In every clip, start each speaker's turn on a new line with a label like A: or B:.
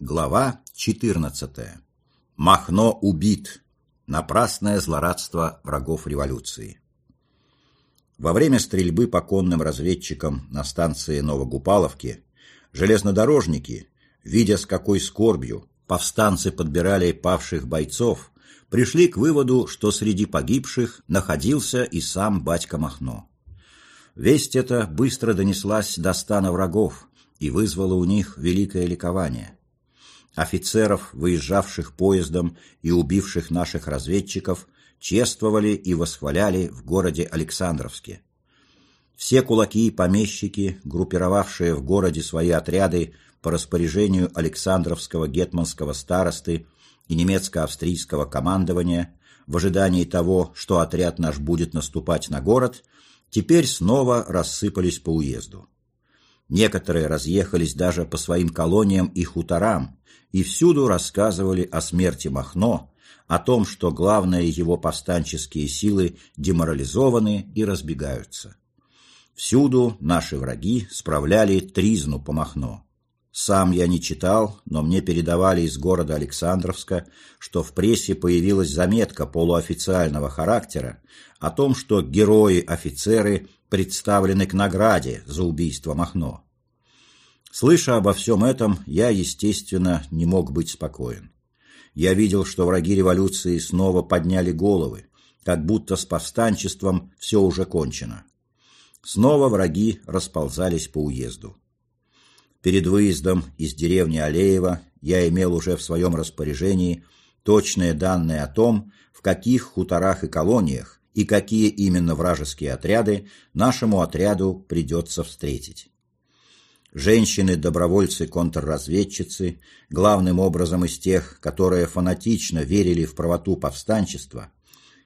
A: Глава 14. Махно убит. Напрасное злорадство врагов революции. Во время стрельбы по конным разведчикам на станции Новогупаловки железнодорожники, видя с какой скорбью повстанцы подбирали павших бойцов, пришли к выводу, что среди погибших находился и сам батька Махно. Весть эта быстро донеслась до стана врагов и вызвала у них великое ликование. Офицеров, выезжавших поездом и убивших наших разведчиков, чествовали и восхваляли в городе Александровске. Все кулаки и помещики, группировавшие в городе свои отряды по распоряжению Александровского гетманского старосты и немецко-австрийского командования, в ожидании того, что отряд наш будет наступать на город, теперь снова рассыпались по уезду. Некоторые разъехались даже по своим колониям и хуторам, и всюду рассказывали о смерти Махно, о том, что главные его повстанческие силы деморализованы и разбегаются. Всюду наши враги справляли тризну по Махно. Сам я не читал, но мне передавали из города Александровска, что в прессе появилась заметка полуофициального характера о том, что герои-офицеры представлены к награде за убийство Махно. Слыша обо всем этом, я, естественно, не мог быть спокоен. Я видел, что враги революции снова подняли головы, как будто с повстанчеством все уже кончено. Снова враги расползались по уезду. Перед выездом из деревни Алеева я имел уже в своем распоряжении точные данные о том, в каких хуторах и колониях и какие именно вражеские отряды нашему отряду придется встретить. Женщины-добровольцы-контрразведчицы, главным образом из тех, которые фанатично верили в правоту повстанчества,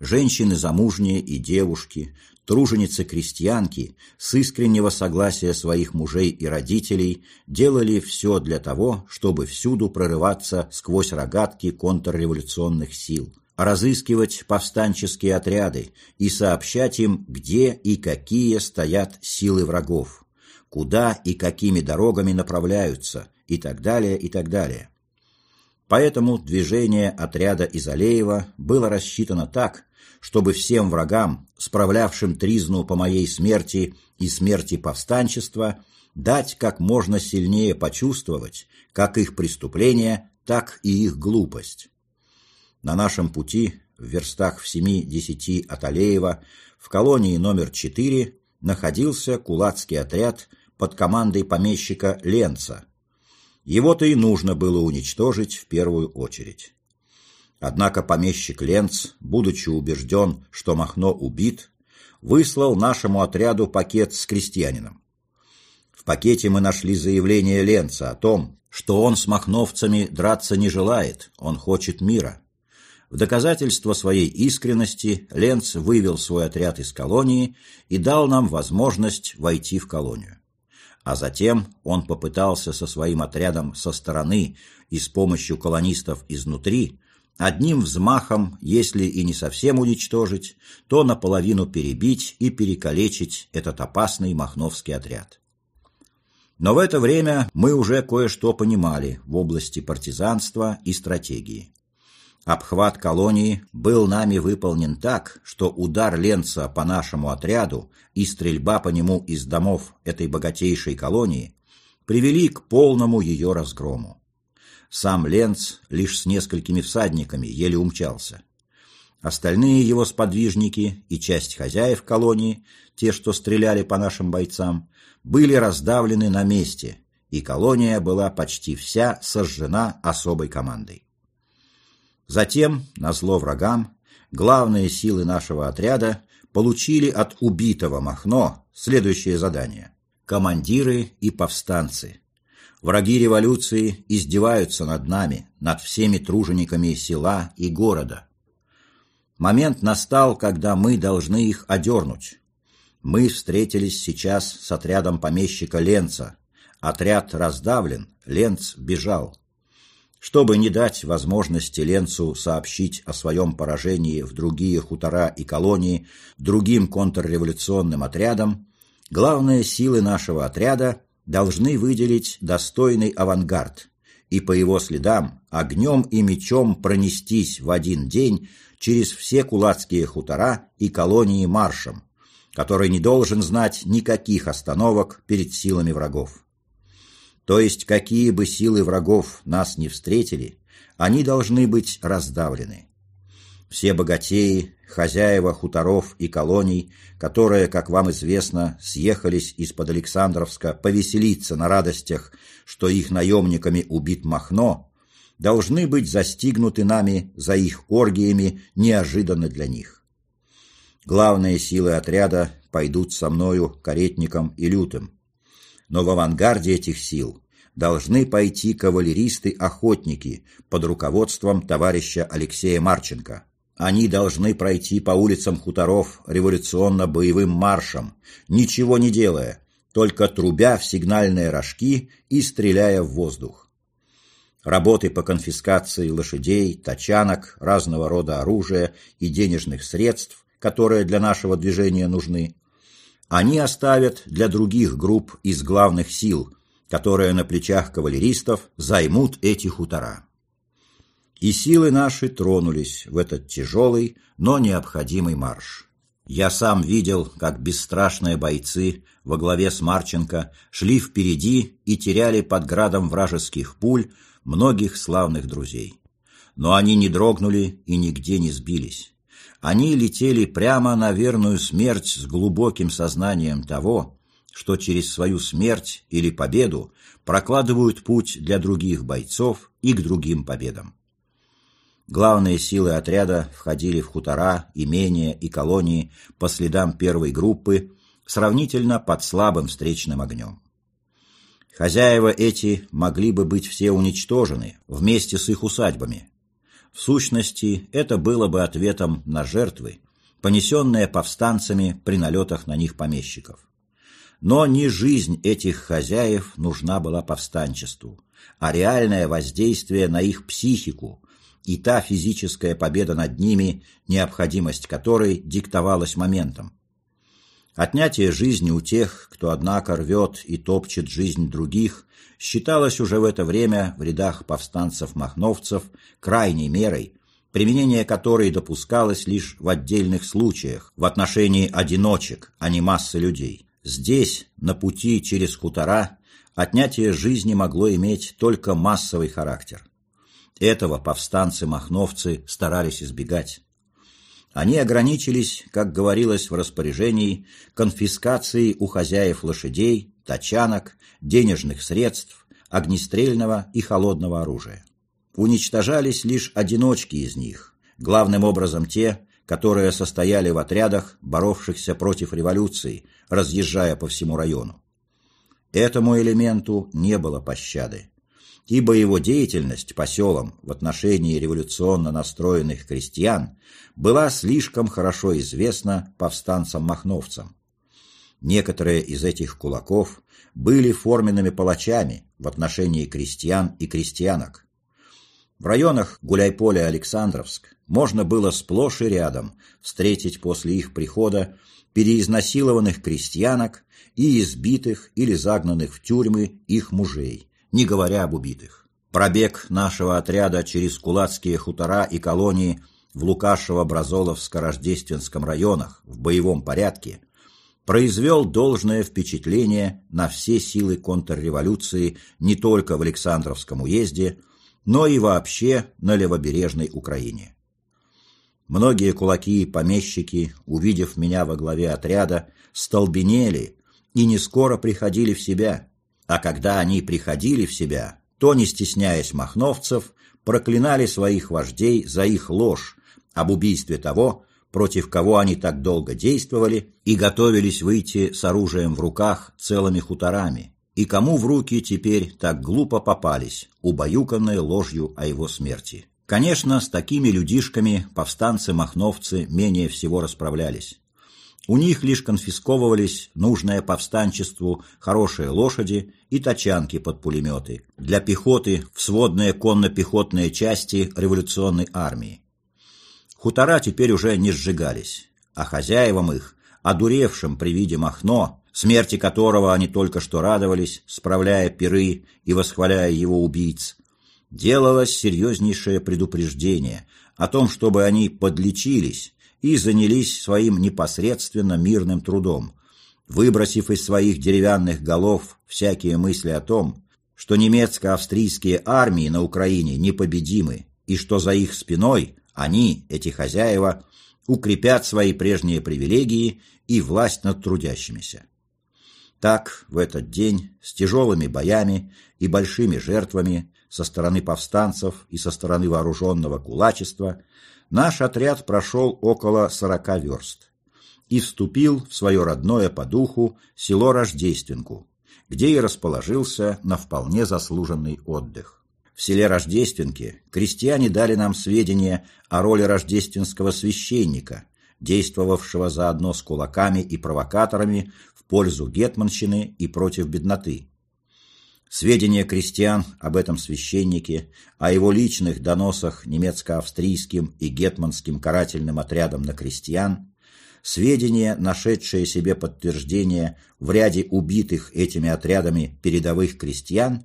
A: женщины замужние и девушки, труженицы-крестьянки с искреннего согласия своих мужей и родителей делали все для того, чтобы всюду прорываться сквозь рогатки контрреволюционных сил, разыскивать повстанческие отряды и сообщать им, где и какие стоят силы врагов куда и какими дорогами направляются и так далее, и так далее. Поэтому движение отряда из Алеева было рассчитано так, чтобы всем врагам, справлявшим тризну по моей смерти и смерти повстанчества, дать как можно сильнее почувствовать как их преступление, так и их глупость. На нашем пути, в верстах в семи-десяти от Алеева, в колонии номер четыре находился кулацкий отряд под командой помещика Ленца. Его-то и нужно было уничтожить в первую очередь. Однако помещик Ленц, будучи убежден, что Махно убит, выслал нашему отряду пакет с крестьянином. В пакете мы нашли заявление Ленца о том, что он с махновцами драться не желает, он хочет мира. В доказательство своей искренности Ленц вывел свой отряд из колонии и дал нам возможность войти в колонию а затем он попытался со своим отрядом со стороны и с помощью колонистов изнутри одним взмахом, если и не совсем уничтожить, то наполовину перебить и перекалечить этот опасный махновский отряд. Но в это время мы уже кое-что понимали в области партизанства и стратегии. Обхват колонии был нами выполнен так, что удар Ленца по нашему отряду и стрельба по нему из домов этой богатейшей колонии привели к полному ее разгрому. Сам Ленц лишь с несколькими всадниками еле умчался. Остальные его сподвижники и часть хозяев колонии, те, что стреляли по нашим бойцам, были раздавлены на месте, и колония была почти вся сожжена особой командой. Затем, на зло врагам, главные силы нашего отряда получили от убитого Махно следующее задание. Командиры и повстанцы. Враги революции издеваются над нами, над всеми тружениками села и города. Момент настал, когда мы должны их одернуть. Мы встретились сейчас с отрядом помещика Ленца. Отряд раздавлен, Ленц бежал. Чтобы не дать возможности Ленцу сообщить о своем поражении в другие хутора и колонии другим контрреволюционным отрядам, главные силы нашего отряда должны выделить достойный авангард и по его следам огнем и мечом пронестись в один день через все кулацкие хутора и колонии маршем, который не должен знать никаких остановок перед силами врагов. То есть, какие бы силы врагов нас не встретили, они должны быть раздавлены. Все богатеи, хозяева хуторов и колоний, которые, как вам известно, съехались из-под Александровска повеселиться на радостях, что их наемниками убит Махно, должны быть застигнуты нами за их оргиями неожиданно для них. Главные силы отряда пойдут со мною, каретником и лютым. Но в авангарде этих сил должны пойти кавалеристы-охотники под руководством товарища Алексея Марченко. Они должны пройти по улицам хуторов революционно-боевым маршем, ничего не делая, только трубя в сигнальные рожки и стреляя в воздух. Работы по конфискации лошадей, тачанок, разного рода оружия и денежных средств, которые для нашего движения нужны, они оставят для других групп из главных сил, которые на плечах кавалеристов займут эти хутора и силы наши тронулись в этот тяжелый, но необходимый марш. Я сам видел, как бесстрашные бойцы во главе с Марченко шли впереди и теряли под градом вражеских пуль многих славных друзей. Но они не дрогнули и нигде не сбились. Они летели прямо на верную смерть с глубоким сознанием того, что через свою смерть или победу прокладывают путь для других бойцов и к другим победам. Главные силы отряда входили в хутора, имения и колонии по следам первой группы, сравнительно под слабым встречным огнем. Хозяева эти могли бы быть все уничтожены вместе с их усадьбами. В сущности, это было бы ответом на жертвы, понесенные повстанцами при налетах на них помещиков. Но не жизнь этих хозяев нужна была повстанчеству, а реальное воздействие на их психику, и та физическая победа над ними, необходимость которой диктовалась моментом. Отнятие жизни у тех, кто, однако, рвет и топчет жизнь других, считалось уже в это время в рядах повстанцев-махновцев крайней мерой, применение которой допускалось лишь в отдельных случаях, в отношении одиночек, а не массы людей. Здесь, на пути через хутора, отнятие жизни могло иметь только массовый характер. Этого повстанцы-махновцы старались избегать. Они ограничились, как говорилось в распоряжении, конфискацией у хозяев лошадей, тачанок, денежных средств, огнестрельного и холодного оружия. Уничтожались лишь одиночки из них, главным образом те, которые состояли в отрядах, боровшихся против революции, разъезжая по всему району. Этому элементу не было пощады ибо его деятельность по селам в отношении революционно настроенных крестьян была слишком хорошо известна повстанцам-махновцам. Некоторые из этих кулаков были форменными палачами в отношении крестьян и крестьянок. В районах Гуляйполя-Александровск можно было сплошь и рядом встретить после их прихода переизнасилованных крестьянок и избитых или загнанных в тюрьмы их мужей не говоря об убитых. Пробег нашего отряда через кулацкие хутора и колонии в Лукашево-Бразоловско-Рождественском районах в боевом порядке произвел должное впечатление на все силы контрреволюции не только в Александровском уезде, но и вообще на левобережной Украине. Многие кулаки и помещики, увидев меня во главе отряда, столбенели и не скоро приходили в себя, а когда они приходили в себя, то, не стесняясь махновцев, проклинали своих вождей за их ложь об убийстве того, против кого они так долго действовали и готовились выйти с оружием в руках целыми хуторами, и кому в руки теперь так глупо попались, убаюканные ложью о его смерти. Конечно, с такими людишками повстанцы-махновцы менее всего расправлялись. У них лишь конфисковывались нужные повстанчеству хорошие лошади и тачанки под пулеметы для пехоты в сводные конно-пехотные части революционной армии. Хутора теперь уже не сжигались, а хозяевам их, одуревшим при виде Махно, смерти которого они только что радовались, справляя пиры и восхваляя его убийц, делалось серьезнейшее предупреждение о том, чтобы они подлечились и занялись своим непосредственно мирным трудом, выбросив из своих деревянных голов всякие мысли о том, что немецко-австрийские армии на Украине непобедимы и что за их спиной они, эти хозяева, укрепят свои прежние привилегии и власть над трудящимися. Так, в этот день, с тяжелыми боями и большими жертвами со стороны повстанцев и со стороны вооруженного кулачества, наш отряд прошел около сорока верст и вступил в свое родное по духу село Рождественку, где и расположился на вполне заслуженный отдых. В селе Рождественке крестьяне дали нам сведения о роли рождественского священника, действовавшего заодно с кулаками и провокаторами в пользу гетманщины и против бедноты. Сведения крестьян об этом священнике, о его личных доносах немецко-австрийским и гетманским карательным отрядам на крестьян, сведения, нашедшие себе подтверждение в ряде убитых этими отрядами передовых крестьян,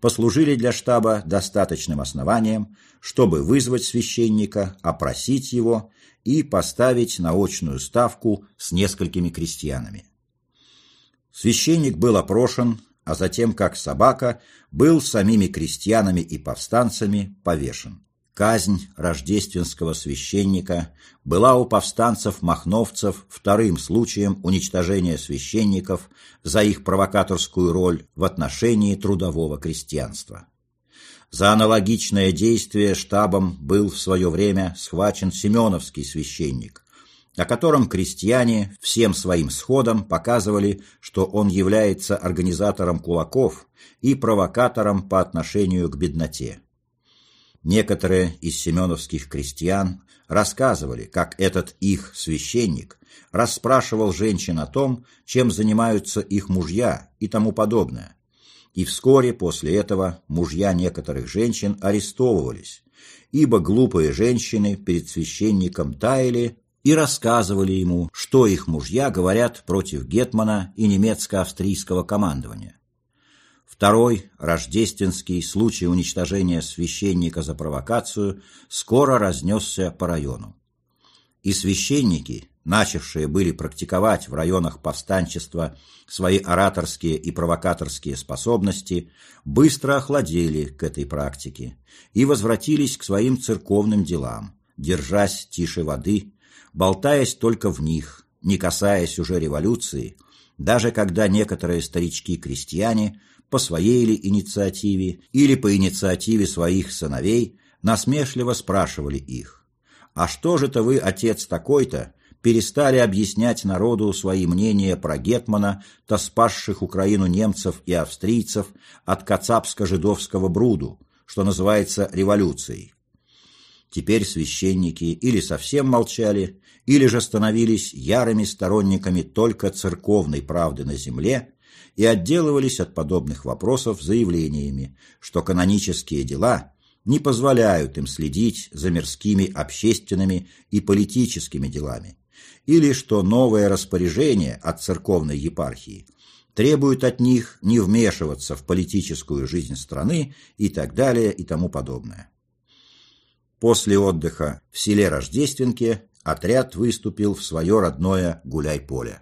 A: послужили для штаба достаточным основанием, чтобы вызвать священника, опросить его и поставить на очную ставку с несколькими крестьянами. Священник был опрошен, а затем, как собака, был самими крестьянами и повстанцами повешен. Казнь рождественского священника была у повстанцев-махновцев вторым случаем уничтожения священников за их провокаторскую роль в отношении трудового крестьянства. За аналогичное действие штабом был в свое время схвачен Семеновский священник, о котором крестьяне всем своим сходом показывали, что он является организатором кулаков и провокатором по отношению к бедноте. Некоторые из семеновских крестьян рассказывали, как этот их священник расспрашивал женщин о том, чем занимаются их мужья и тому подобное. И вскоре после этого мужья некоторых женщин арестовывались, ибо глупые женщины перед священником таяли и рассказывали ему, что их мужья говорят против Гетмана и немецко-австрийского командования. Второй, рождественский случай уничтожения священника за провокацию, скоро разнесся по району. И священники, начавшие были практиковать в районах повстанчества свои ораторские и провокаторские способности, быстро охладели к этой практике и возвратились к своим церковным делам, держась тише воды болтаясь только в них, не касаясь уже революции, даже когда некоторые старички-крестьяне по своей или инициативе или по инициативе своих сыновей насмешливо спрашивали их, «А что же-то вы, отец такой-то, перестали объяснять народу свои мнения про Гетмана, то спасших Украину немцев и австрийцев от кацапско-жидовского бруду, что называется революцией?» Теперь священники или совсем молчали, или же становились ярыми сторонниками только церковной правды на земле и отделывались от подобных вопросов заявлениями, что канонические дела не позволяют им следить за мирскими общественными и политическими делами, или что новое распоряжение от церковной епархии требует от них не вмешиваться в политическую жизнь страны и так далее и тому подобное. После отдыха в селе Рождественке отряд выступил в свое родное гуляй-поле.